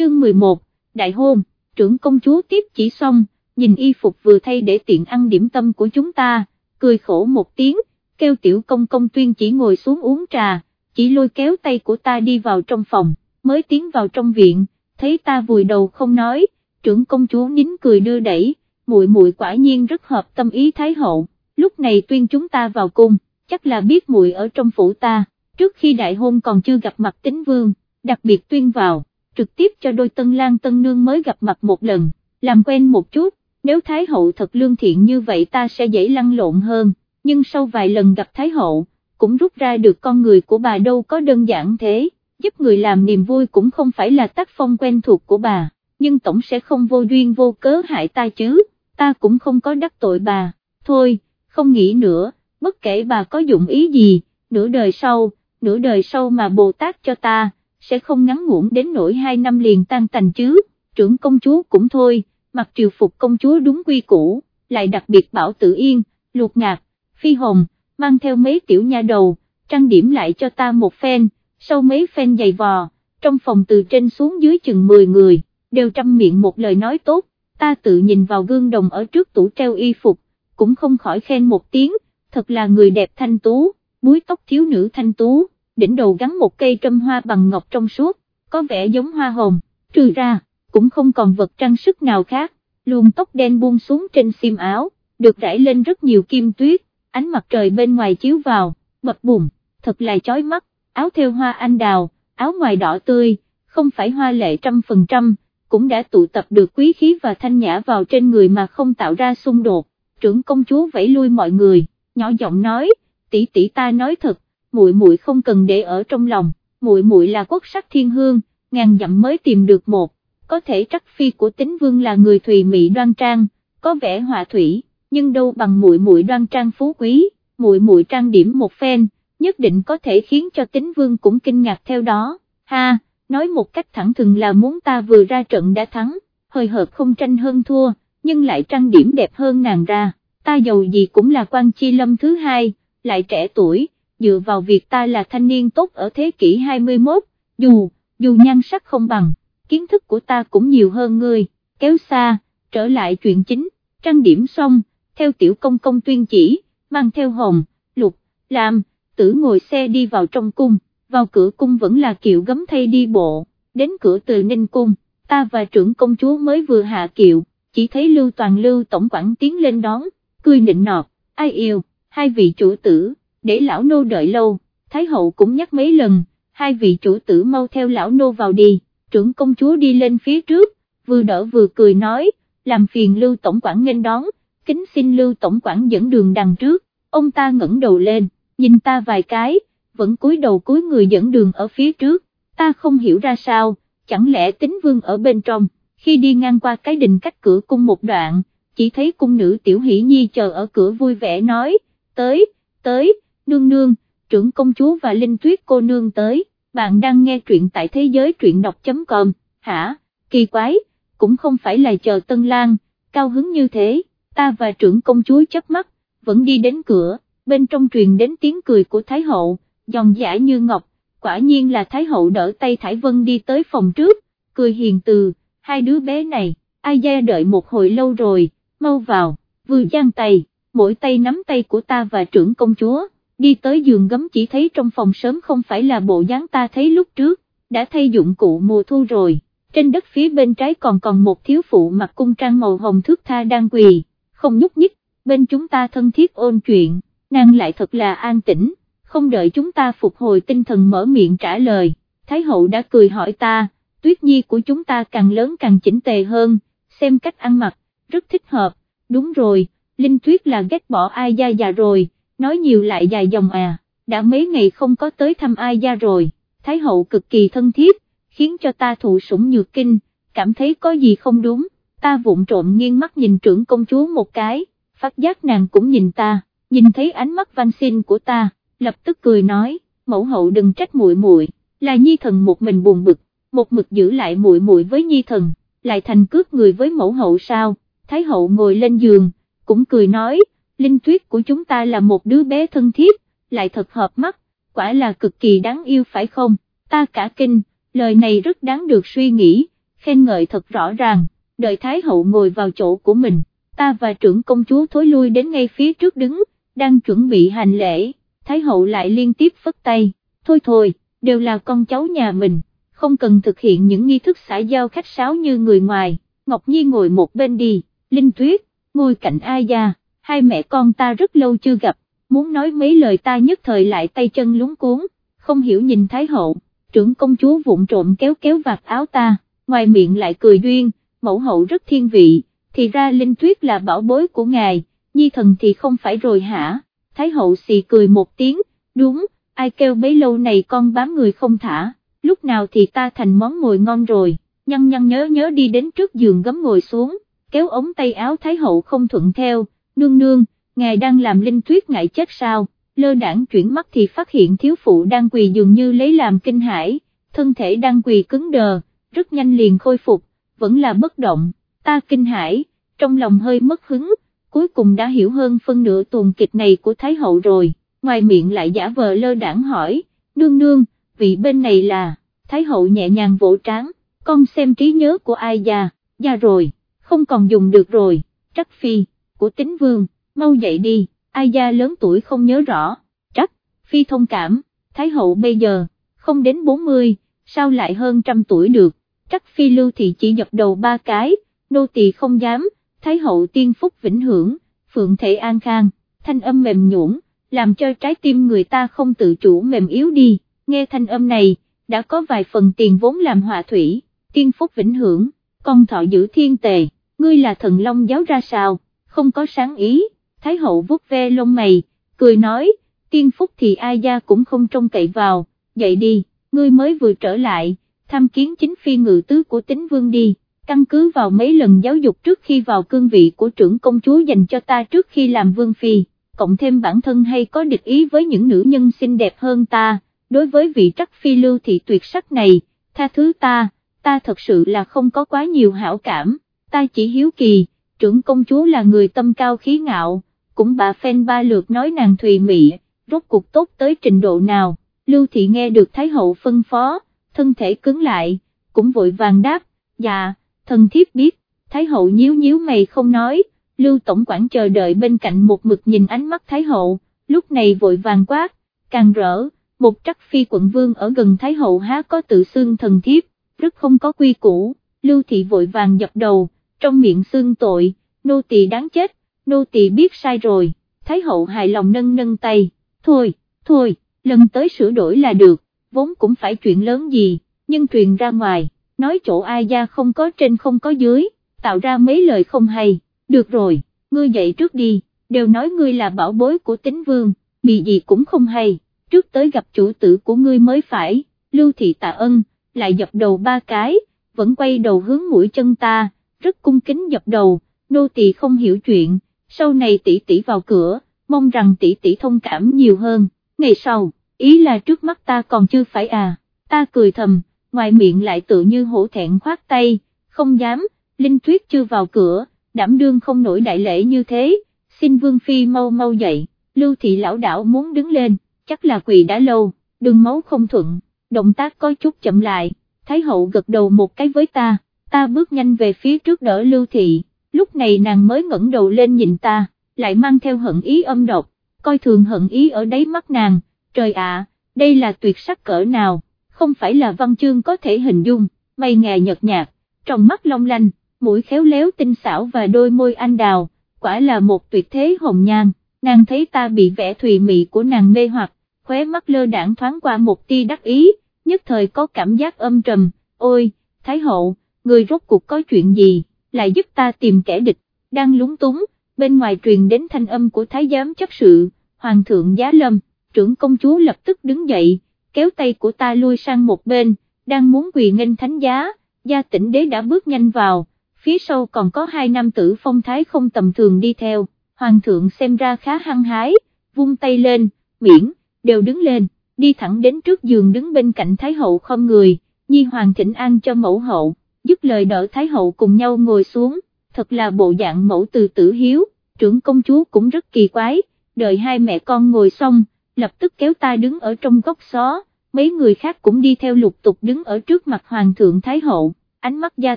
chương 11, đại hôn, trưởng công chúa tiếp chỉ xong, nhìn y phục vừa thay để tiện ăn điểm tâm của chúng ta, cười khổ một tiếng, kêu tiểu công công tuyên chỉ ngồi xuống uống trà, chỉ lôi kéo tay của ta đi vào trong phòng, mới tiến vào trong viện, thấy ta vùi đầu không nói, trưởng công chúa nín cười đưa đẩy, muội muội quả nhiên rất hợp tâm ý thái hậu, lúc này tuyên chúng ta vào cung, chắc là biết muội ở trong phủ ta, trước khi đại hôn còn chưa gặp mặt tính vương, đặc biệt tuyên vào, trực tiếp cho đôi tân lang tân nương mới gặp mặt một lần, làm quen một chút, nếu thái hậu thật lương thiện như vậy ta sẽ dễ lăn lộn hơn, nhưng sau vài lần gặp thái hậu, cũng rút ra được con người của bà đâu có đơn giản thế, giúp người làm niềm vui cũng không phải là tác phong quen thuộc của bà, nhưng tổng sẽ không vô duyên vô cớ hại ta chứ, ta cũng không có đắc tội bà, thôi, không nghĩ nữa, bất kể bà có dụng ý gì, nửa đời sau, nửa đời sau mà Bồ Tát cho ta, sẽ không ngắn ngủn đến nỗi hai năm liền tan tành chứ, trưởng công chúa cũng thôi, mặc triều phục công chúa đúng quy củ, lại đặc biệt bảo tự yên, luộc ngạc, phi hồng, mang theo mấy tiểu nha đầu, trang điểm lại cho ta một phen, sau mấy phen giày vò, trong phòng từ trên xuống dưới chừng 10 người, đều trăm miệng một lời nói tốt, ta tự nhìn vào gương đồng ở trước tủ treo y phục, cũng không khỏi khen một tiếng, thật là người đẹp thanh tú, búi tóc thiếu nữ thanh tú, đỉnh đầu gắn một cây trâm hoa bằng ngọc trong suốt, có vẻ giống hoa hồng, trừ ra, cũng không còn vật trang sức nào khác, luồng tóc đen buông xuống trên xiêm áo, được rải lên rất nhiều kim tuyết, ánh mặt trời bên ngoài chiếu vào, bập bùng, thật là chói mắt, áo theo hoa anh đào, áo ngoài đỏ tươi, không phải hoa lệ trăm phần trăm, cũng đã tụ tập được quý khí và thanh nhã vào trên người mà không tạo ra xung đột, trưởng công chúa vẫy lui mọi người, nhỏ giọng nói, tỷ tỷ ta nói thật, muội muội không cần để ở trong lòng, muội muội là quốc sắc thiên hương, ngàn dặm mới tìm được một, có thể trắc phi của tính vương là người thùy mị đoan trang, có vẻ hòa thủy, nhưng đâu bằng muội muội đoan trang phú quý, muội muội trang điểm một phen, nhất định có thể khiến cho tính vương cũng kinh ngạc theo đó, ha, nói một cách thẳng thừng là muốn ta vừa ra trận đã thắng, hơi hợt không tranh hơn thua, nhưng lại trang điểm đẹp hơn nàng ra, ta giàu gì cũng là quan chi lâm thứ hai, lại trẻ tuổi, dựa vào việc ta là thanh niên tốt ở thế kỷ 21, dù, dù nhan sắc không bằng, kiến thức của ta cũng nhiều hơn ngươi, kéo xa, trở lại chuyện chính, trang điểm xong, theo tiểu công công tuyên chỉ, mang theo hồng, lục, làm, tử ngồi xe đi vào trong cung, vào cửa cung vẫn là kiệu gấm thay đi bộ, đến cửa từ Ninh Cung, ta và trưởng công chúa mới vừa hạ kiệu, chỉ thấy Lưu Toàn Lưu Tổng quản tiến lên đón, cười nịnh nọt, ai yêu, hai vị chủ tử, để lão nô đợi lâu, Thái hậu cũng nhắc mấy lần, hai vị chủ tử mau theo lão nô vào đi, trưởng công chúa đi lên phía trước, vừa đỡ vừa cười nói, làm phiền Lưu Tổng quản nghênh đón, kính xin Lưu Tổng quản dẫn đường đằng trước, ông ta ngẩng đầu lên, nhìn ta vài cái, vẫn cúi đầu cúi người dẫn đường ở phía trước, ta không hiểu ra sao, chẳng lẽ tính vương ở bên trong, khi đi ngang qua cái đình cách cửa cung một đoạn, chỉ thấy cung nữ tiểu hỷ nhi chờ ở cửa vui vẻ nói, tới, tới, nương nương, trưởng công chúa và linh tuyết cô nương tới, bạn đang nghe truyện tại thế giới truyện đọc.com, hả, kỳ quái, cũng không phải là chờ tân lang, cao hứng như thế, ta và trưởng công chúa chấp mắt, vẫn đi đến cửa, bên trong truyền đến tiếng cười của Thái hậu, giòn giả như ngọc, quả nhiên là Thái hậu đỡ tay Thải Vân đi tới phòng trước, cười hiền từ, hai đứa bé này, ai da đợi một hồi lâu rồi, mau vào, vừa giang tay, mỗi tay nắm tay của ta và trưởng công chúa, đi tới giường gấm chỉ thấy trong phòng sớm không phải là bộ dáng ta thấy lúc trước, đã thay dụng cụ mùa thu rồi, trên đất phía bên trái còn còn một thiếu phụ mặc cung trang màu hồng thước tha đang quỳ, không nhúc nhích, bên chúng ta thân thiết ôn chuyện, nàng lại thật là an tĩnh, không đợi chúng ta phục hồi tinh thần mở miệng trả lời, Thái hậu đã cười hỏi ta, tuyết nhi của chúng ta càng lớn càng chỉnh tề hơn, xem cách ăn mặc, rất thích hợp, đúng rồi, Linh Tuyết là ghét bỏ ai da già rồi, nói nhiều lại dài dòng à, đã mấy ngày không có tới thăm ai gia rồi, Thái hậu cực kỳ thân thiết, khiến cho ta thụ sủng nhược kinh, cảm thấy có gì không đúng, ta vụng trộm nghiêng mắt nhìn trưởng công chúa một cái, phát giác nàng cũng nhìn ta, nhìn thấy ánh mắt van xin của ta, lập tức cười nói, mẫu hậu đừng trách muội muội, là nhi thần một mình buồn bực, một mực giữ lại muội muội với nhi thần, lại thành cướp người với mẫu hậu sao, thái hậu ngồi lên giường, cũng cười nói, linh tuyết của chúng ta là một đứa bé thân thiết, lại thật hợp mắt, quả là cực kỳ đáng yêu phải không, ta cả kinh, lời này rất đáng được suy nghĩ, khen ngợi thật rõ ràng, đợi Thái hậu ngồi vào chỗ của mình, ta và trưởng công chúa thối lui đến ngay phía trước đứng, đang chuẩn bị hành lễ, Thái hậu lại liên tiếp phất tay, thôi thôi, đều là con cháu nhà mình, không cần thực hiện những nghi thức xã giao khách sáo như người ngoài, Ngọc Nhi ngồi một bên đi, Linh Tuyết, ngồi cạnh ai gia, hai mẹ con ta rất lâu chưa gặp, muốn nói mấy lời ta nhất thời lại tay chân lúng cuốn, không hiểu nhìn Thái hậu, trưởng công chúa vụng trộm kéo kéo vạt áo ta, ngoài miệng lại cười duyên, mẫu hậu rất thiên vị, thì ra Linh Tuyết là bảo bối của ngài, nhi thần thì không phải rồi hả, Thái hậu xì cười một tiếng, đúng, ai kêu bấy lâu này con bám người không thả, lúc nào thì ta thành món mồi ngon rồi, nhăn nhăn nhớ nhớ đi đến trước giường gấm ngồi xuống, kéo ống tay áo Thái hậu không thuận theo, nương nương, ngài đang làm Linh Tuyết ngại chết sao, lơ đảng chuyển mắt thì phát hiện thiếu phụ đang quỳ dường như lấy làm kinh hãi, thân thể đang quỳ cứng đờ, rất nhanh liền khôi phục, vẫn là bất động, ta kinh hãi, trong lòng hơi mất hứng, cuối cùng đã hiểu hơn phân nửa tuần kịch này của Thái Hậu rồi, ngoài miệng lại giả vờ lơ đảng hỏi, nương nương, vị bên này là, Thái Hậu nhẹ nhàng vỗ trán, con xem trí nhớ của ai già, già rồi, không còn dùng được rồi, trắc phi, của tính vương, mau dậy đi, ai gia lớn tuổi không nhớ rõ, trắc, phi thông cảm, Thái Hậu bây giờ, không đến 40, sao lại hơn trăm tuổi được, trắc phi lưu thì chỉ dập đầu ba cái, nô tỳ không dám, Thái hậu tiên phúc vĩnh hưởng, phượng thể an khang, thanh âm mềm nhũn, làm cho trái tim người ta không tự chủ mềm yếu đi, nghe thanh âm này, đã có vài phần tiền vốn làm hòa thủy, tiên phúc vĩnh hưởng, con thọ giữ thiên tề, ngươi là thần long giáo ra sao, không có sáng ý, Thái hậu vuốt ve lông mày, cười nói, tiên phúc thì ai gia cũng không trông cậy vào, dậy đi, ngươi mới vừa trở lại, tham kiến chính phi ngự tứ của tính vương đi, căn cứ vào mấy lần giáo dục trước khi vào cương vị của trưởng công chúa dành cho ta trước khi làm vương phi, cộng thêm bản thân hay có địch ý với những nữ nhân xinh đẹp hơn ta, đối với vị trắc phi lưu thị tuyệt sắc này, tha thứ ta, ta thật sự là không có quá nhiều hảo cảm, ta chỉ hiếu kỳ, trưởng công chúa là người tâm cao khí ngạo, cũng bà phen ba lượt nói nàng thùy mị, rốt cuộc tốt tới trình độ nào, lưu thị nghe được Thái hậu phân phó, thân thể cứng lại, cũng vội vàng đáp, dạ, thần thiếp biết, Thái hậu nhíu nhíu mày không nói, Lưu Tổng quản chờ đợi bên cạnh một mực nhìn ánh mắt Thái hậu, lúc này vội vàng quát, càng rỡ, một trắc phi quận vương ở gần Thái hậu há có tự xưng thần thiếp, rất không có quy củ, Lưu Thị vội vàng dập đầu, trong miệng xương tội, nô tỳ đáng chết, nô tỳ biết sai rồi, Thái hậu hài lòng nâng nâng tay, thôi, thôi, lần tới sửa đổi là được, vốn cũng phải chuyện lớn gì, nhưng truyền ra ngoài, nói chỗ ai gia không có trên không có dưới, tạo ra mấy lời không hay, được rồi, ngươi dậy trước đi, đều nói ngươi là bảo bối của tính vương, bị gì cũng không hay, trước tới gặp chủ tử của ngươi mới phải, lưu thị tạ ân, lại dập đầu ba cái, vẫn quay đầu hướng mũi chân ta, rất cung kính dập đầu, nô tỳ không hiểu chuyện, sau này tỷ tỷ vào cửa, mong rằng tỷ tỷ thông cảm nhiều hơn, ngày sau ý là trước mắt ta còn chưa phải à, ta cười thầm, ngoài miệng lại tự như hổ thẹn khoát tay, không dám, Linh Tuyết chưa vào cửa, đảm đương không nổi đại lễ như thế, xin Vương Phi mau mau dậy, Lưu Thị lão đảo muốn đứng lên, chắc là quỳ đã lâu, đường máu không thuận, động tác có chút chậm lại, Thái Hậu gật đầu một cái với ta, ta bước nhanh về phía trước đỡ Lưu Thị, lúc này nàng mới ngẩng đầu lên nhìn ta, lại mang theo hận ý âm độc, coi thường hận ý ở đáy mắt nàng, trời ạ, đây là tuyệt sắc cỡ nào, không phải là văn chương có thể hình dung, mây ngà nhợt nhạt, trong mắt long lanh, mũi khéo léo tinh xảo và đôi môi anh đào, quả là một tuyệt thế hồng nhan, nàng thấy ta bị vẻ thùy mị của nàng mê hoặc, khóe mắt lơ đảng thoáng qua một tia đắc ý, nhất thời có cảm giác âm trầm, ôi, Thái hậu, người rốt cuộc có chuyện gì, lại giúp ta tìm kẻ địch, đang lúng túng, bên ngoài truyền đến thanh âm của Thái giám chấp sự, Hoàng thượng Giá Lâm trưởng công chúa lập tức đứng dậy, kéo tay của ta lui sang một bên, đang muốn quỳ nghênh thánh giá, gia tỉnh đế đã bước nhanh vào, phía sau còn có hai nam tử phong thái không tầm thường đi theo, hoàng thượng xem ra khá hăng hái, vung tay lên, miễn, đều đứng lên, đi thẳng đến trước giường đứng bên cạnh thái hậu không người, nhi hoàng thỉnh an cho mẫu hậu, dứt lời đỡ thái hậu cùng nhau ngồi xuống, thật là bộ dạng mẫu từ tử hiếu, trưởng công chúa cũng rất kỳ quái, đợi hai mẹ con ngồi xong, lập tức kéo ta đứng ở trong góc xó, mấy người khác cũng đi theo lục tục đứng ở trước mặt Hoàng thượng Thái Hậu, ánh mắt gia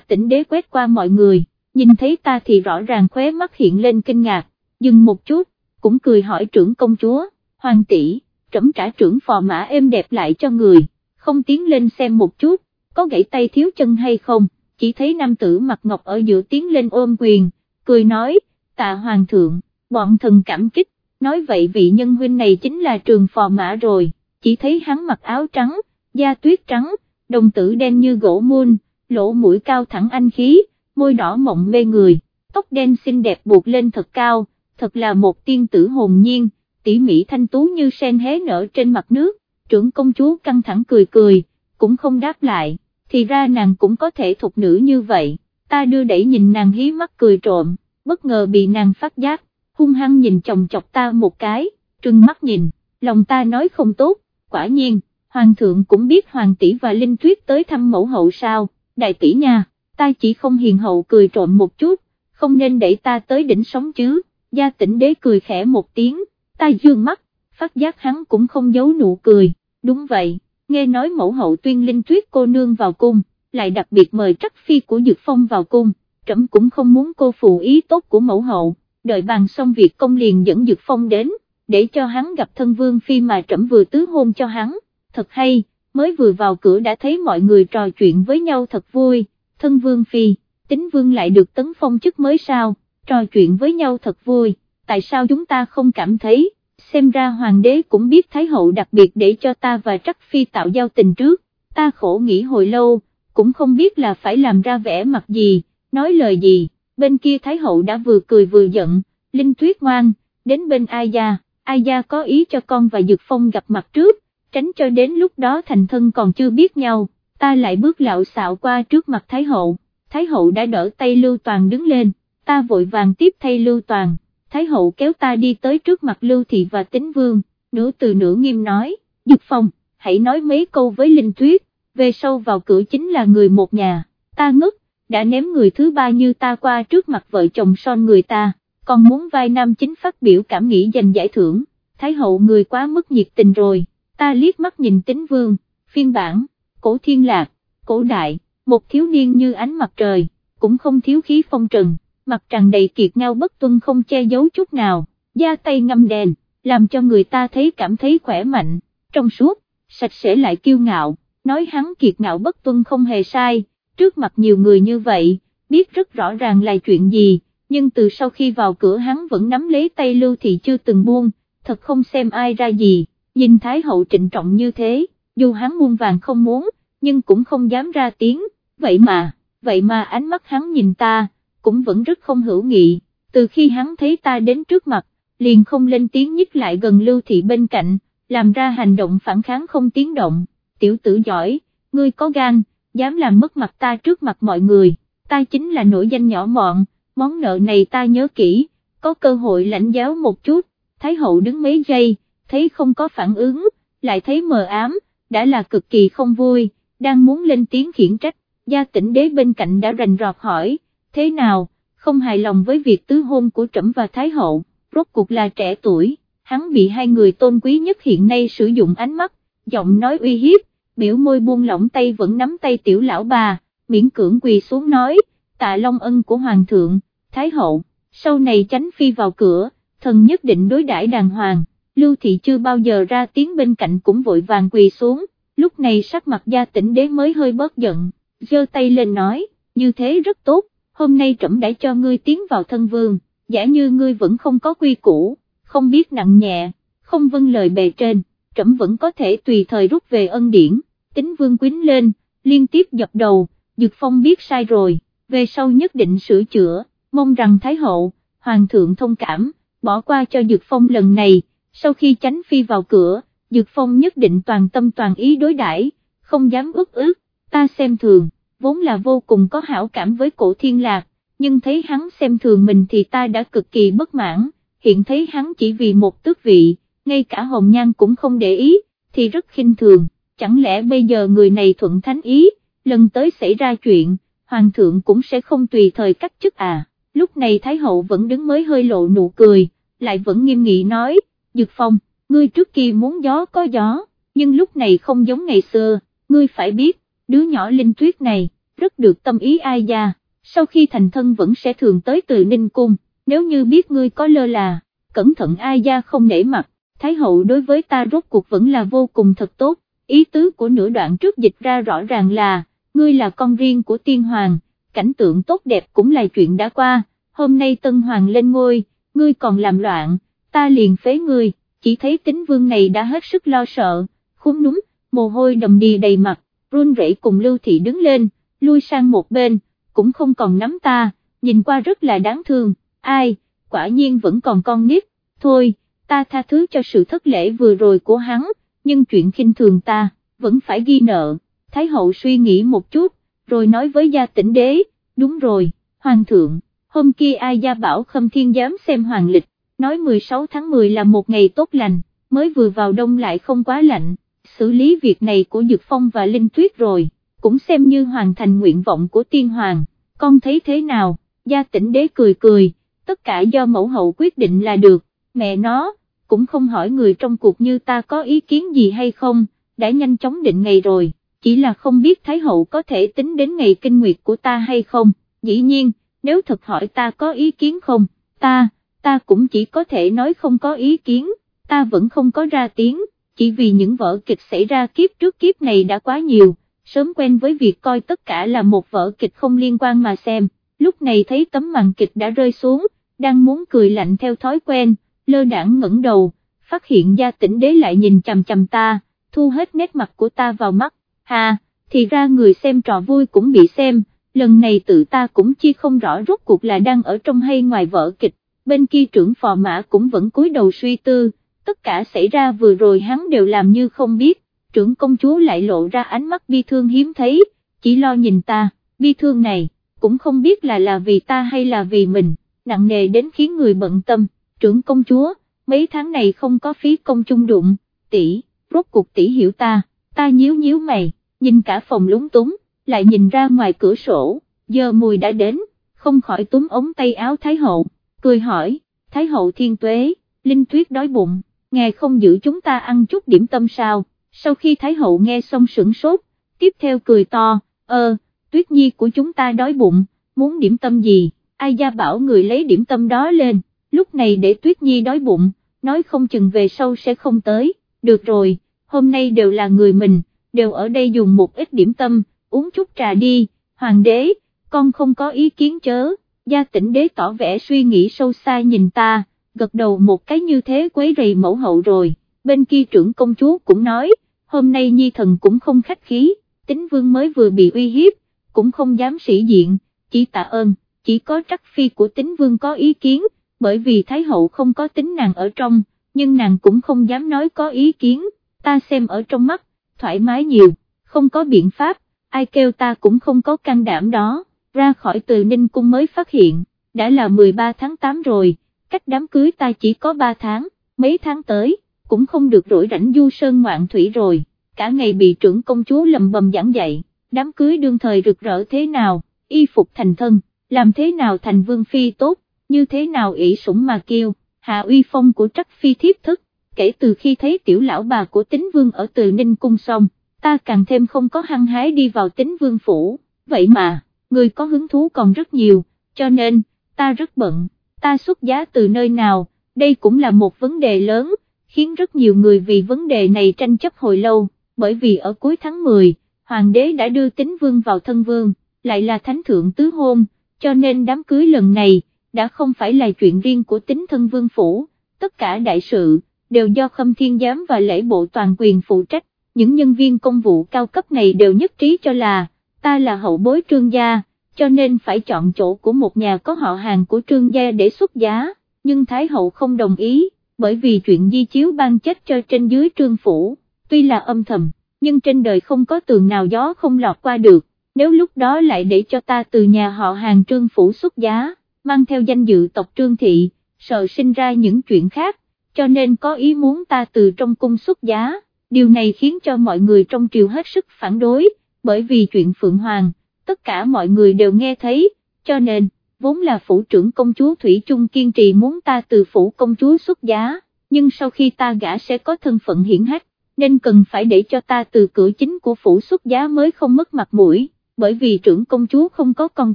tỉnh đế quét qua mọi người, nhìn thấy ta thì rõ ràng khóe mắt hiện lên kinh ngạc, dừng một chút, cũng cười hỏi trưởng công chúa, hoàng tỷ, trẫm trả trưởng phò mã êm đẹp lại cho người, không tiến lên xem một chút, có gãy tay thiếu chân hay không, chỉ thấy nam tử mặt ngọc ở giữa tiến lên ôm quyền, cười nói, tạ hoàng thượng, bọn thần cảm kích, nói vậy vị nhân huynh này chính là trường phò mã rồi, chỉ thấy hắn mặc áo trắng, da tuyết trắng, đồng tử đen như gỗ muôn, lỗ mũi cao thẳng anh khí, môi đỏ mộng mê người, tóc đen xinh đẹp buộc lên thật cao, thật là một tiên tử hồn nhiên, tỉ mỹ thanh tú như sen hé nở trên mặt nước, trưởng công chúa căng thẳng cười cười, cũng không đáp lại, thì ra nàng cũng có thể thục nữ như vậy, ta đưa đẩy nhìn nàng hí mắt cười trộm, bất ngờ bị nàng phát giác, hung hăng nhìn chồng chọc ta một cái, trừng mắt nhìn, lòng ta nói không tốt, quả nhiên, hoàng thượng cũng biết hoàng tỷ và linh tuyết tới thăm mẫu hậu sao, đại tỷ nha, ta chỉ không hiền hậu cười trộm một chút, không nên đẩy ta tới đỉnh sống chứ, gia tỉnh đế cười khẽ một tiếng, ta dương mắt, phát giác hắn cũng không giấu nụ cười, đúng vậy, nghe nói mẫu hậu tuyên linh tuyết cô nương vào cung, lại đặc biệt mời trắc phi của Dược Phong vào cung, trẫm cũng không muốn cô phụ ý tốt của mẫu hậu, đợi bàn xong việc công liền dẫn Dược Phong đến, để cho hắn gặp thân vương phi mà trẫm vừa tứ hôn cho hắn, thật hay, mới vừa vào cửa đã thấy mọi người trò chuyện với nhau thật vui, thân vương phi, tính vương lại được tấn phong chức mới sao, trò chuyện với nhau thật vui, tại sao chúng ta không cảm thấy, xem ra hoàng đế cũng biết thái hậu đặc biệt để cho ta và trắc phi tạo giao tình trước, ta khổ nghĩ hồi lâu, cũng không biết là phải làm ra vẻ mặt gì, nói lời gì, bên kia thái hậu đã vừa cười vừa giận, linh tuyết ngoan, đến bên ai gia, ai gia có ý cho con và dược phong gặp mặt trước, tránh cho đến lúc đó thành thân còn chưa biết nhau, ta lại bước lạo xạo qua trước mặt Thái Hậu, Thái Hậu đã đỡ tay Lưu Toàn đứng lên, ta vội vàng tiếp thay Lưu Toàn, Thái Hậu kéo ta đi tới trước mặt Lưu Thị và Tính Vương, nửa từ nửa nghiêm nói, Dực Phong, hãy nói mấy câu với Linh Tuyết, về sau vào cửa chính là người một nhà, ta ngất, đã ném người thứ ba như ta qua trước mặt vợ chồng son người ta, còn muốn vai nam chính phát biểu cảm nghĩ giành giải thưởng, Thái Hậu người quá mức nhiệt tình rồi ta liếc mắt nhìn tính vương, phiên bản, cổ thiên lạc, cổ đại, một thiếu niên như ánh mặt trời, cũng không thiếu khí phong trần, mặt tràn đầy kiệt ngao bất tuân không che giấu chút nào, da tay ngâm đèn, làm cho người ta thấy cảm thấy khỏe mạnh, trong suốt, sạch sẽ lại kiêu ngạo, nói hắn kiệt ngạo bất tuân không hề sai, trước mặt nhiều người như vậy, biết rất rõ ràng là chuyện gì, nhưng từ sau khi vào cửa hắn vẫn nắm lấy tay Lưu Thị chưa từng buông, thật không xem ai ra gì nhìn Thái hậu trịnh trọng như thế, dù hắn muôn vàng không muốn, nhưng cũng không dám ra tiếng, vậy mà, vậy mà ánh mắt hắn nhìn ta, cũng vẫn rất không hữu nghị, từ khi hắn thấy ta đến trước mặt, liền không lên tiếng nhích lại gần lưu thị bên cạnh, làm ra hành động phản kháng không tiếng động, tiểu tử giỏi, ngươi có gan, dám làm mất mặt ta trước mặt mọi người, ta chính là nổi danh nhỏ mọn, món nợ này ta nhớ kỹ, có cơ hội lãnh giáo một chút, Thái hậu đứng mấy giây, thấy không có phản ứng, lại thấy mờ ám, đã là cực kỳ không vui, đang muốn lên tiếng khiển trách, gia tỉnh đế bên cạnh đã rành rọt hỏi, thế nào, không hài lòng với việc tứ hôn của trẫm và thái hậu, rốt cuộc là trẻ tuổi, hắn bị hai người tôn quý nhất hiện nay sử dụng ánh mắt, giọng nói uy hiếp, biểu môi buông lỏng tay vẫn nắm tay tiểu lão bà, miễn cưỡng quỳ xuống nói, tạ long ân của hoàng thượng, thái hậu, sau này tránh phi vào cửa, thần nhất định đối đãi đàng hoàng. Lưu Thị chưa bao giờ ra tiếng bên cạnh cũng vội vàng quỳ xuống, lúc này sắc mặt gia tỉnh đế mới hơi bớt giận, giơ tay lên nói, như thế rất tốt, hôm nay trẫm đã cho ngươi tiến vào thân vương, giả như ngươi vẫn không có quy củ, không biết nặng nhẹ, không vâng lời bề trên, trẫm vẫn có thể tùy thời rút về ân điển, tính vương quýnh lên, liên tiếp dập đầu, Dược Phong biết sai rồi, về sau nhất định sửa chữa, mong rằng Thái Hậu, Hoàng thượng thông cảm, bỏ qua cho Dược Phong lần này sau khi tránh phi vào cửa, Dược Phong nhất định toàn tâm toàn ý đối đãi, không dám ước ước, ta xem thường, vốn là vô cùng có hảo cảm với cổ thiên lạc, nhưng thấy hắn xem thường mình thì ta đã cực kỳ bất mãn, hiện thấy hắn chỉ vì một tước vị, ngay cả hồng nhan cũng không để ý, thì rất khinh thường, chẳng lẽ bây giờ người này thuận thánh ý, lần tới xảy ra chuyện, hoàng thượng cũng sẽ không tùy thời cách chức à, lúc này Thái hậu vẫn đứng mới hơi lộ nụ cười, lại vẫn nghiêm nghị nói, Dược Phong, ngươi trước kia muốn gió có gió, nhưng lúc này không giống ngày xưa, ngươi phải biết, đứa nhỏ linh tuyết này, rất được tâm ý ai gia, sau khi thành thân vẫn sẽ thường tới từ Ninh Cung, nếu như biết ngươi có lơ là, cẩn thận ai gia không nể mặt, Thái hậu đối với ta rốt cuộc vẫn là vô cùng thật tốt, ý tứ của nửa đoạn trước dịch ra rõ ràng là, ngươi là con riêng của tiên hoàng, cảnh tượng tốt đẹp cũng là chuyện đã qua, hôm nay tân hoàng lên ngôi, ngươi còn làm loạn, ta liền phế ngươi, chỉ thấy tính vương này đã hết sức lo sợ, khúm núm, mồ hôi đầm đì đầy mặt, run rẩy cùng lưu thị đứng lên, lui sang một bên, cũng không còn nắm ta, nhìn qua rất là đáng thương, ai, quả nhiên vẫn còn con nít, thôi, ta tha thứ cho sự thất lễ vừa rồi của hắn, nhưng chuyện khinh thường ta, vẫn phải ghi nợ, Thái hậu suy nghĩ một chút, rồi nói với gia tỉnh đế, đúng rồi, hoàng thượng, hôm kia ai gia bảo khâm thiên dám xem hoàng lịch, nói 16 tháng 10 là một ngày tốt lành, mới vừa vào đông lại không quá lạnh, xử lý việc này của Dược Phong và Linh Tuyết rồi, cũng xem như hoàn thành nguyện vọng của tiên hoàng, con thấy thế nào, gia tỉnh đế cười cười, tất cả do mẫu hậu quyết định là được, mẹ nó, cũng không hỏi người trong cuộc như ta có ý kiến gì hay không, đã nhanh chóng định ngày rồi, chỉ là không biết Thái hậu có thể tính đến ngày kinh nguyệt của ta hay không, dĩ nhiên, nếu thật hỏi ta có ý kiến không, ta, ta cũng chỉ có thể nói không có ý kiến, ta vẫn không có ra tiếng, chỉ vì những vở kịch xảy ra kiếp trước kiếp này đã quá nhiều, sớm quen với việc coi tất cả là một vở kịch không liên quan mà xem, lúc này thấy tấm màn kịch đã rơi xuống, đang muốn cười lạnh theo thói quen, lơ đảng ngẩng đầu, phát hiện gia tỉnh đế lại nhìn chằm chằm ta, thu hết nét mặt của ta vào mắt, hà, thì ra người xem trò vui cũng bị xem, lần này tự ta cũng chi không rõ rốt cuộc là đang ở trong hay ngoài vở kịch, bên kia trưởng phò mã cũng vẫn cúi đầu suy tư, tất cả xảy ra vừa rồi hắn đều làm như không biết, trưởng công chúa lại lộ ra ánh mắt bi thương hiếm thấy, chỉ lo nhìn ta, bi thương này, cũng không biết là là vì ta hay là vì mình, nặng nề đến khiến người bận tâm, trưởng công chúa, mấy tháng này không có phí công chung đụng, tỷ, rốt cuộc tỷ hiểu ta, ta nhíu nhíu mày, nhìn cả phòng lúng túng, lại nhìn ra ngoài cửa sổ, giờ mùi đã đến, không khỏi túm ống tay áo Thái Hậu, cười hỏi, Thái Hậu thiên tuế, Linh Tuyết đói bụng, ngài không giữ chúng ta ăn chút điểm tâm sao, sau khi Thái Hậu nghe xong sửng sốt, tiếp theo cười to, ơ, Tuyết Nhi của chúng ta đói bụng, muốn điểm tâm gì, ai gia bảo người lấy điểm tâm đó lên lúc này để Tuyết Nhi đói bụng, nói không chừng về sau sẽ không tới, được rồi, hôm nay đều là người mình, đều ở đây dùng một ít điểm tâm, uống chút trà đi, hoàng đế, con không có ý kiến chớ, gia tỉnh đế tỏ vẻ suy nghĩ sâu xa nhìn ta, gật đầu một cái như thế quấy rầy mẫu hậu rồi, bên kia trưởng công chúa cũng nói, hôm nay nhi thần cũng không khách khí, tính vương mới vừa bị uy hiếp, cũng không dám sĩ diện, chỉ tạ ơn, chỉ có trắc phi của tính vương có ý kiến, bởi vì Thái Hậu không có tính nàng ở trong, nhưng nàng cũng không dám nói có ý kiến, ta xem ở trong mắt, thoải mái nhiều, không có biện pháp, ai kêu ta cũng không có can đảm đó, ra khỏi từ Ninh Cung mới phát hiện, đã là 13 tháng 8 rồi, cách đám cưới ta chỉ có 3 tháng, mấy tháng tới, cũng không được rỗi rảnh du sơn ngoạn thủy rồi, cả ngày bị trưởng công chúa lầm bầm giảng dạy, đám cưới đương thời rực rỡ thế nào, y phục thành thân, làm thế nào thành vương phi tốt, như thế nào ỷ sủng mà kêu, hạ uy phong của trắc phi thiếp thức, kể từ khi thấy tiểu lão bà của tính vương ở từ Ninh Cung xong, ta càng thêm không có hăng hái đi vào tính vương phủ, vậy mà, người có hứng thú còn rất nhiều, cho nên, ta rất bận, ta xuất giá từ nơi nào, đây cũng là một vấn đề lớn, khiến rất nhiều người vì vấn đề này tranh chấp hồi lâu, bởi vì ở cuối tháng 10, hoàng đế đã đưa tính vương vào thân vương, lại là thánh thượng tứ hôn, cho nên đám cưới lần này, đã không phải là chuyện riêng của tính thân vương phủ, tất cả đại sự, đều do khâm thiên giám và lễ bộ toàn quyền phụ trách, những nhân viên công vụ cao cấp này đều nhất trí cho là, ta là hậu bối trương gia, cho nên phải chọn chỗ của một nhà có họ hàng của trương gia để xuất giá, nhưng Thái hậu không đồng ý, bởi vì chuyện di chiếu ban chết cho trên dưới trương phủ, tuy là âm thầm, nhưng trên đời không có tường nào gió không lọt qua được, nếu lúc đó lại để cho ta từ nhà họ hàng trương phủ xuất giá mang theo danh dự tộc trương thị, sợ sinh ra những chuyện khác, cho nên có ý muốn ta từ trong cung xuất giá, điều này khiến cho mọi người trong triều hết sức phản đối, bởi vì chuyện Phượng Hoàng, tất cả mọi người đều nghe thấy, cho nên, vốn là phủ trưởng công chúa Thủy Trung kiên trì muốn ta từ phủ công chúa xuất giá, nhưng sau khi ta gả sẽ có thân phận hiển hách, nên cần phải để cho ta từ cửa chính của phủ xuất giá mới không mất mặt mũi, bởi vì trưởng công chúa không có con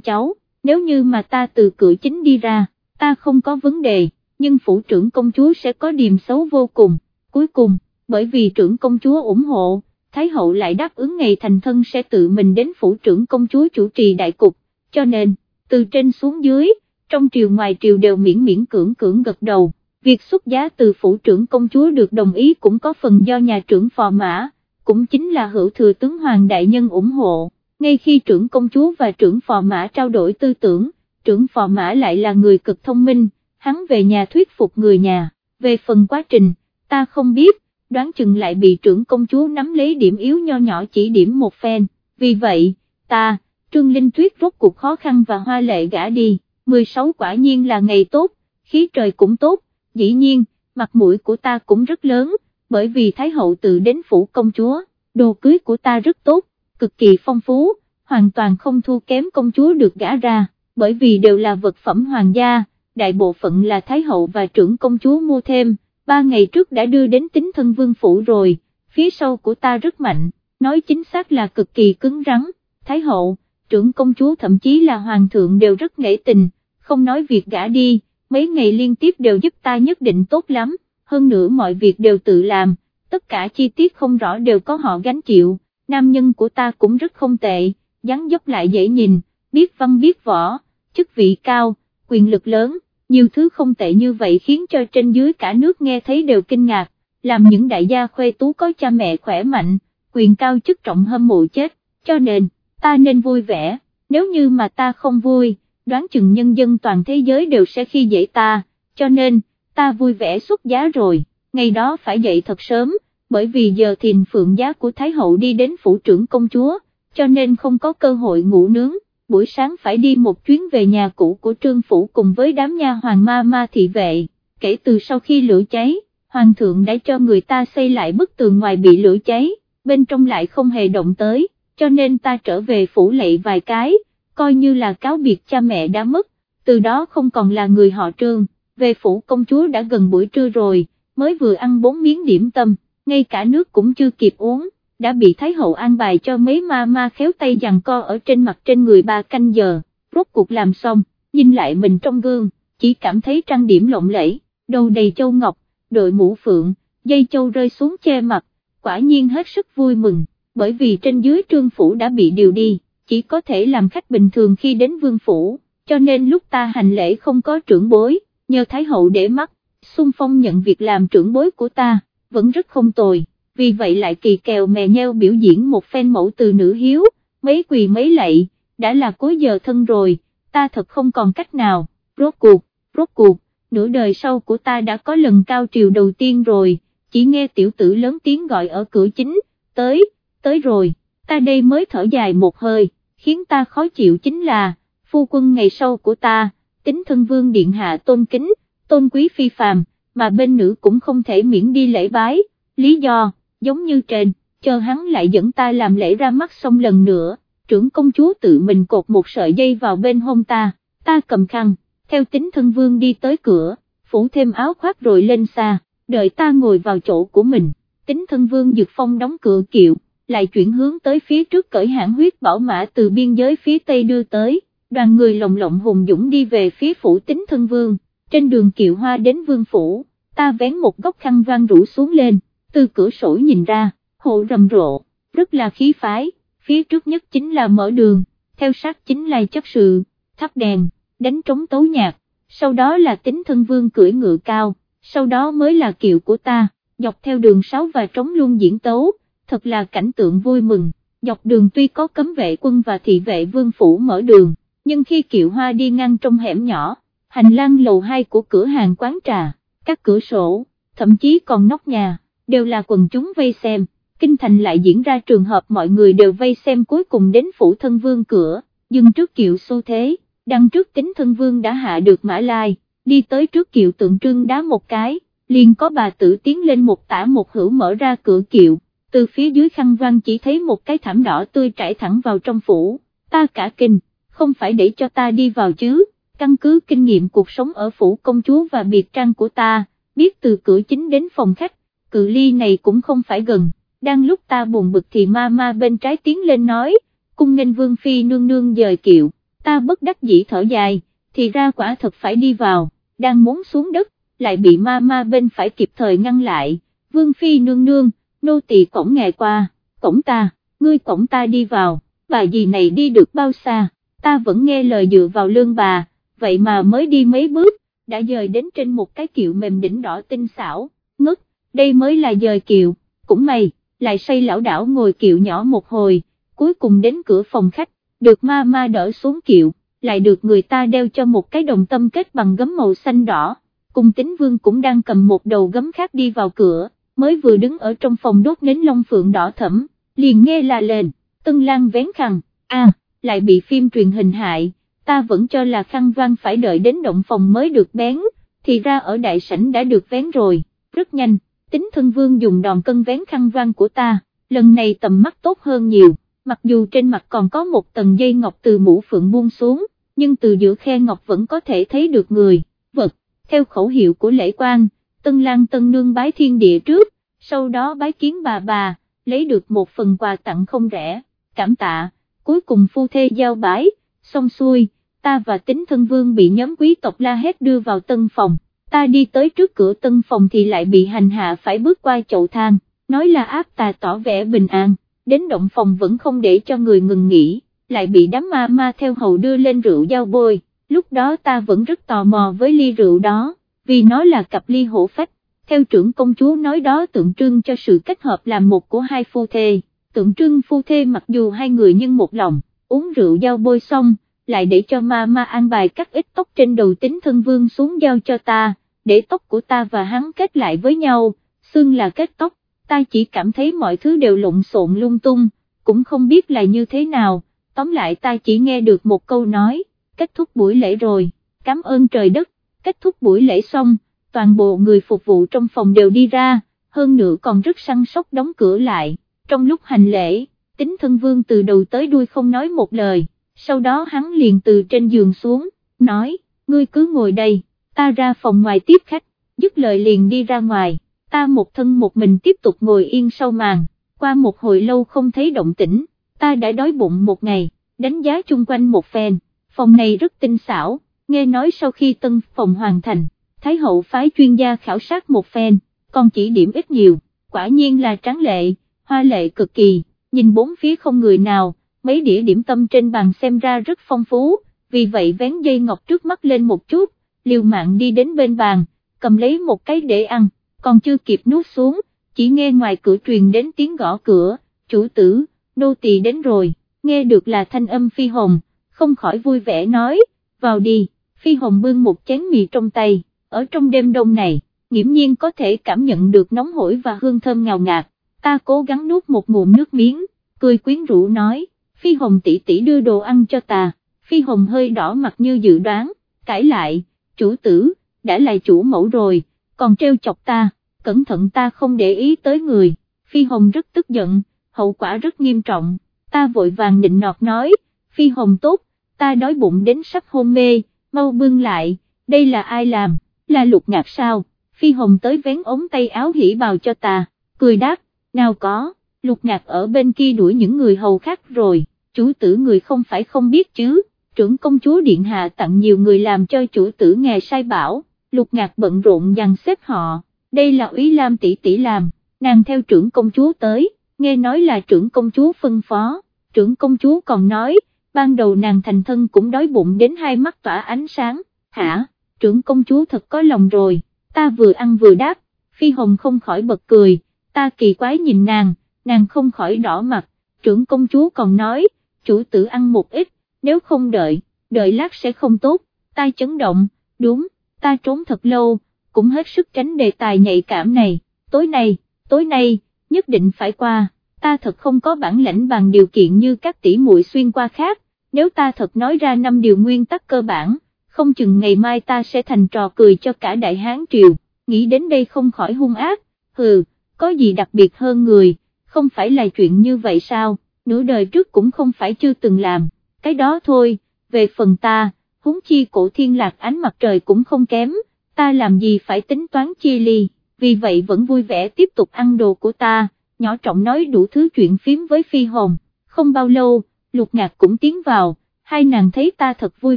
cháu, nếu như mà ta từ cửa chính đi ra, ta không có vấn đề, nhưng phủ trưởng công chúa sẽ có điềm xấu vô cùng, cuối cùng, bởi vì trưởng công chúa ủng hộ, Thái hậu lại đáp ứng ngày thành thân sẽ tự mình đến phủ trưởng công chúa chủ trì đại cục, cho nên, từ trên xuống dưới, trong triều ngoài triều đều miễn miễn cưỡng cưỡng gật đầu, việc xuất giá từ phủ trưởng công chúa được đồng ý cũng có phần do nhà trưởng phò mã, cũng chính là hữu thừa tướng Hoàng Đại Nhân ủng hộ, ngay khi trưởng công chúa và trưởng phò mã trao đổi tư tưởng, trưởng phò mã lại là người cực thông minh, hắn về nhà thuyết phục người nhà, về phần quá trình, ta không biết, đoán chừng lại bị trưởng công chúa nắm lấy điểm yếu nho nhỏ chỉ điểm một phen, vì vậy, ta, Trương Linh Tuyết rốt cuộc khó khăn và hoa lệ gã đi, 16 quả nhiên là ngày tốt, khí trời cũng tốt, dĩ nhiên, mặt mũi của ta cũng rất lớn, bởi vì Thái Hậu tự đến phủ công chúa, đồ cưới của ta rất tốt, cực kỳ phong phú, hoàn toàn không thua kém công chúa được gã ra, bởi vì đều là vật phẩm hoàng gia, đại bộ phận là Thái Hậu và trưởng công chúa mua thêm, ba ngày trước đã đưa đến tính thân vương phủ rồi, phía sau của ta rất mạnh, nói chính xác là cực kỳ cứng rắn, Thái Hậu, trưởng công chúa thậm chí là hoàng thượng đều rất nghệ tình, không nói việc gã đi, mấy ngày liên tiếp đều giúp ta nhất định tốt lắm, hơn nữa mọi việc đều tự làm, tất cả chi tiết không rõ đều có họ gánh chịu, nam nhân của ta cũng rất không tệ, dáng dấp lại dễ nhìn, biết văn biết võ, chức vị cao, quyền lực lớn, nhiều thứ không tệ như vậy khiến cho trên dưới cả nước nghe thấy đều kinh ngạc, làm những đại gia khuê tú có cha mẹ khỏe mạnh, quyền cao chức trọng hâm mộ chết, cho nên, ta nên vui vẻ, nếu như mà ta không vui, đoán chừng nhân dân toàn thế giới đều sẽ khi dễ ta, cho nên, ta vui vẻ xuất giá rồi, ngày đó phải dậy thật sớm, bởi vì giờ thìn phượng giá của Thái Hậu đi đến phủ trưởng công chúa, cho nên không có cơ hội ngủ nướng, buổi sáng phải đi một chuyến về nhà cũ của Trương Phủ cùng với đám nha hoàng ma ma thị vệ, kể từ sau khi lửa cháy, Hoàng thượng đã cho người ta xây lại bức tường ngoài bị lửa cháy, bên trong lại không hề động tới, cho nên ta trở về phủ lệ vài cái, coi như là cáo biệt cha mẹ đã mất, từ đó không còn là người họ Trương, về phủ công chúa đã gần buổi trưa rồi, mới vừa ăn bốn miếng điểm tâm, ngay cả nước cũng chưa kịp uống đã bị Thái Hậu an bài cho mấy ma ma khéo tay giằng co ở trên mặt trên người ba canh giờ, rốt cuộc làm xong, nhìn lại mình trong gương, chỉ cảm thấy trang điểm lộng lẫy, đầu đầy châu ngọc, đội mũ phượng, dây châu rơi xuống che mặt, quả nhiên hết sức vui mừng, bởi vì trên dưới trương phủ đã bị điều đi, chỉ có thể làm khách bình thường khi đến vương phủ, cho nên lúc ta hành lễ không có trưởng bối, nhờ Thái Hậu để mắt, xung phong nhận việc làm trưởng bối của ta, vẫn rất không tồi vì vậy lại kỳ kèo mè nheo biểu diễn một phen mẫu từ nữ hiếu, mấy quỳ mấy lạy, đã là cuối giờ thân rồi, ta thật không còn cách nào, rốt cuộc, rốt cuộc, nửa đời sau của ta đã có lần cao triều đầu tiên rồi, chỉ nghe tiểu tử lớn tiếng gọi ở cửa chính, tới, tới rồi, ta đây mới thở dài một hơi, khiến ta khó chịu chính là, phu quân ngày sau của ta, tính thân vương điện hạ tôn kính, tôn quý phi phàm, mà bên nữ cũng không thể miễn đi lễ bái, lý do giống như trên, chờ hắn lại dẫn ta làm lễ ra mắt xong lần nữa, trưởng công chúa tự mình cột một sợi dây vào bên hông ta, ta cầm khăn, theo tính thân vương đi tới cửa, phủ thêm áo khoác rồi lên xa, đợi ta ngồi vào chỗ của mình, tính thân vương dược phong đóng cửa kiệu, lại chuyển hướng tới phía trước cởi hãng huyết bảo mã từ biên giới phía tây đưa tới, đoàn người lồng lộng hùng dũng đi về phía phủ tính thân vương, trên đường kiệu hoa đến vương phủ, ta vén một góc khăn vang rủ xuống lên từ cửa sổ nhìn ra, hộ rầm rộ, rất là khí phái, phía trước nhất chính là mở đường, theo sát chính là chấp sự, thắp đèn, đánh trống tấu nhạc, sau đó là tính thân vương cưỡi ngựa cao, sau đó mới là kiệu của ta, dọc theo đường sáu và trống luôn diễn tấu, thật là cảnh tượng vui mừng, dọc đường tuy có cấm vệ quân và thị vệ vương phủ mở đường, nhưng khi kiệu hoa đi ngang trong hẻm nhỏ, hành lang lầu hai của cửa hàng quán trà, các cửa sổ, thậm chí còn nóc nhà đều là quần chúng vây xem, kinh thành lại diễn ra trường hợp mọi người đều vây xem cuối cùng đến phủ thân vương cửa, dừng trước kiệu xu thế, đăng trước tính thân vương đã hạ được mã lai, đi tới trước kiệu tượng trưng đá một cái, liền có bà tử tiến lên một tả một hữu mở ra cửa kiệu, từ phía dưới khăn văn chỉ thấy một cái thảm đỏ tươi trải thẳng vào trong phủ, ta cả kinh, không phải để cho ta đi vào chứ, căn cứ kinh nghiệm cuộc sống ở phủ công chúa và biệt trang của ta, biết từ cửa chính đến phòng khách, cự ly này cũng không phải gần, đang lúc ta buồn bực thì ma ma bên trái tiến lên nói, cung nghênh vương phi nương nương dời kiệu, ta bất đắc dĩ thở dài, thì ra quả thật phải đi vào, đang muốn xuống đất, lại bị ma ma bên phải kịp thời ngăn lại, vương phi nương nương, nô tỳ cổng ngày qua, cổng ta, ngươi cổng ta đi vào, bà dì này đi được bao xa, ta vẫn nghe lời dựa vào lương bà, vậy mà mới đi mấy bước, đã dời đến trên một cái kiệu mềm đỉnh đỏ tinh xảo, ngất, đây mới là dời kiệu, cũng may, lại say lão đảo ngồi kiệu nhỏ một hồi, cuối cùng đến cửa phòng khách, được ma ma đỡ xuống kiệu, lại được người ta đeo cho một cái đồng tâm kết bằng gấm màu xanh đỏ, cùng tính vương cũng đang cầm một đầu gấm khác đi vào cửa, mới vừa đứng ở trong phòng đốt nến long phượng đỏ thẫm, liền nghe là lên, tân lang vén khăn, a lại bị phim truyền hình hại, ta vẫn cho là khăn vang phải đợi đến động phòng mới được bén, thì ra ở đại sảnh đã được vén rồi, rất nhanh, tính thân vương dùng đòn cân vén khăn vang của ta, lần này tầm mắt tốt hơn nhiều, mặc dù trên mặt còn có một tầng dây ngọc từ mũ phượng buông xuống, nhưng từ giữa khe ngọc vẫn có thể thấy được người, vật, theo khẩu hiệu của lễ quan, tân lang tân nương bái thiên địa trước, sau đó bái kiến bà bà, lấy được một phần quà tặng không rẻ, cảm tạ, cuối cùng phu thê giao bái, xong xuôi, ta và tính thân vương bị nhóm quý tộc la hét đưa vào tân phòng, ta đi tới trước cửa tân phòng thì lại bị hành hạ phải bước qua chậu thang, nói là áp tà tỏ vẻ bình an, đến động phòng vẫn không để cho người ngừng nghỉ, lại bị đám ma ma theo hầu đưa lên rượu giao bôi, lúc đó ta vẫn rất tò mò với ly rượu đó, vì nó là cặp ly hổ phách, theo trưởng công chúa nói đó tượng trưng cho sự kết hợp làm một của hai phu thê, tượng trưng phu thê mặc dù hai người nhưng một lòng, uống rượu giao bôi xong, lại để cho ma ma an bài cắt ít tóc trên đầu tính thân vương xuống giao cho ta, để tóc của ta và hắn kết lại với nhau, xương là kết tóc, ta chỉ cảm thấy mọi thứ đều lộn xộn lung tung, cũng không biết là như thế nào, tóm lại ta chỉ nghe được một câu nói, kết thúc buổi lễ rồi, cảm ơn trời đất, kết thúc buổi lễ xong, toàn bộ người phục vụ trong phòng đều đi ra, hơn nữa còn rất săn sóc đóng cửa lại, trong lúc hành lễ, tính thân vương từ đầu tới đuôi không nói một lời, sau đó hắn liền từ trên giường xuống, nói, ngươi cứ ngồi đây, ta ra phòng ngoài tiếp khách, dứt lời liền đi ra ngoài, ta một thân một mình tiếp tục ngồi yên sau màn, qua một hồi lâu không thấy động tĩnh, ta đã đói bụng một ngày, đánh giá chung quanh một phen, phòng này rất tinh xảo, nghe nói sau khi tân phòng hoàn thành, Thái hậu phái chuyên gia khảo sát một phen, còn chỉ điểm ít nhiều, quả nhiên là tráng lệ, hoa lệ cực kỳ, nhìn bốn phía không người nào, mấy đĩa điểm tâm trên bàn xem ra rất phong phú, vì vậy vén dây ngọc trước mắt lên một chút, liều mạng đi đến bên bàn, cầm lấy một cái để ăn, còn chưa kịp nuốt xuống, chỉ nghe ngoài cửa truyền đến tiếng gõ cửa, chủ tử, nô tỳ đến rồi, nghe được là thanh âm phi hồng, không khỏi vui vẻ nói, vào đi, phi hồng bưng một chén mì trong tay, ở trong đêm đông này, nghiễm nhiên có thể cảm nhận được nóng hổi và hương thơm ngào ngạt, ta cố gắng nuốt một ngụm nước miếng, cười quyến rũ nói, phi hồng tỷ tỷ đưa đồ ăn cho ta, phi hồng hơi đỏ mặt như dự đoán, cãi lại, chủ tử, đã là chủ mẫu rồi, còn treo chọc ta, cẩn thận ta không để ý tới người, phi hồng rất tức giận, hậu quả rất nghiêm trọng, ta vội vàng định nọt nói, phi hồng tốt, ta đói bụng đến sắp hôn mê, mau bưng lại, đây là ai làm, là lục ngạc sao, phi hồng tới vén ống tay áo hỉ bào cho ta, cười đáp, nào có, lục ngạc ở bên kia đuổi những người hầu khác rồi, chủ tử người không phải không biết chứ, trưởng công chúa Điện Hạ tặng nhiều người làm cho chủ tử nghe sai bảo, lục ngạc bận rộn dàn xếp họ, đây là úy lam tỷ tỷ làm, nàng theo trưởng công chúa tới, nghe nói là trưởng công chúa phân phó, trưởng công chúa còn nói, ban đầu nàng thành thân cũng đói bụng đến hai mắt tỏa ánh sáng, hả, trưởng công chúa thật có lòng rồi, ta vừa ăn vừa đáp, phi hồng không khỏi bật cười, ta kỳ quái nhìn nàng, nàng không khỏi đỏ mặt, trưởng công chúa còn nói, chủ tử ăn một ít, nếu không đợi, đợi lát sẽ không tốt, tai chấn động, đúng, ta trốn thật lâu, cũng hết sức tránh đề tài nhạy cảm này, tối nay, tối nay, nhất định phải qua, ta thật không có bản lãnh bằng điều kiện như các tỷ muội xuyên qua khác, nếu ta thật nói ra năm điều nguyên tắc cơ bản, không chừng ngày mai ta sẽ thành trò cười cho cả đại hán triều, nghĩ đến đây không khỏi hung ác, hừ, có gì đặc biệt hơn người, không phải là chuyện như vậy sao, nửa đời trước cũng không phải chưa từng làm, cái đó thôi, về phần ta, huống chi cổ thiên lạc ánh mặt trời cũng không kém, ta làm gì phải tính toán chia ly, vì vậy vẫn vui vẻ tiếp tục ăn đồ của ta, nhỏ trọng nói đủ thứ chuyện phím với phi hồng, không bao lâu, lục ngạc cũng tiến vào, hai nàng thấy ta thật vui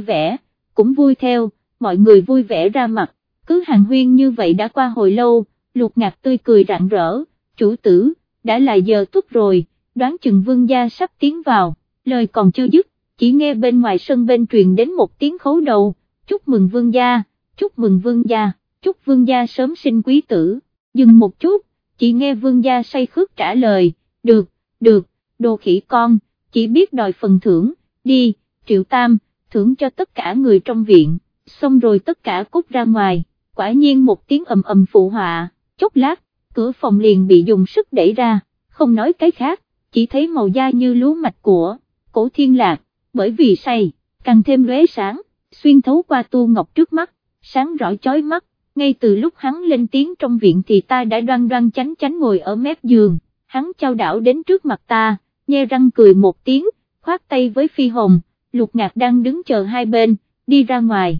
vẻ, cũng vui theo, mọi người vui vẻ ra mặt, cứ hàng huyên như vậy đã qua hồi lâu, lục ngạc tươi cười rạng rỡ, chủ tử, đã là giờ tốt rồi, đoán chừng vương gia sắp tiến vào, lời còn chưa dứt, chỉ nghe bên ngoài sân bên truyền đến một tiếng khấu đầu, chúc mừng vương gia, chúc mừng vương gia, chúc vương gia sớm sinh quý tử, dừng một chút, chỉ nghe vương gia say khước trả lời, được, được, đồ khỉ con, chỉ biết đòi phần thưởng, đi, triệu tam, thưởng cho tất cả người trong viện, xong rồi tất cả cút ra ngoài, quả nhiên một tiếng ầm ầm phụ họa, chốc lát, cửa phòng liền bị dùng sức đẩy ra, không nói cái khác, chỉ thấy màu da như lúa mạch của, cổ thiên lạc, bởi vì say, càng thêm lóe sáng, xuyên thấu qua tu ngọc trước mắt, sáng rõ chói mắt, ngay từ lúc hắn lên tiếng trong viện thì ta đã đoan đoan chánh chánh ngồi ở mép giường, hắn trao đảo đến trước mặt ta, nhe răng cười một tiếng, khoát tay với phi hồng, lục ngạc đang đứng chờ hai bên, đi ra ngoài,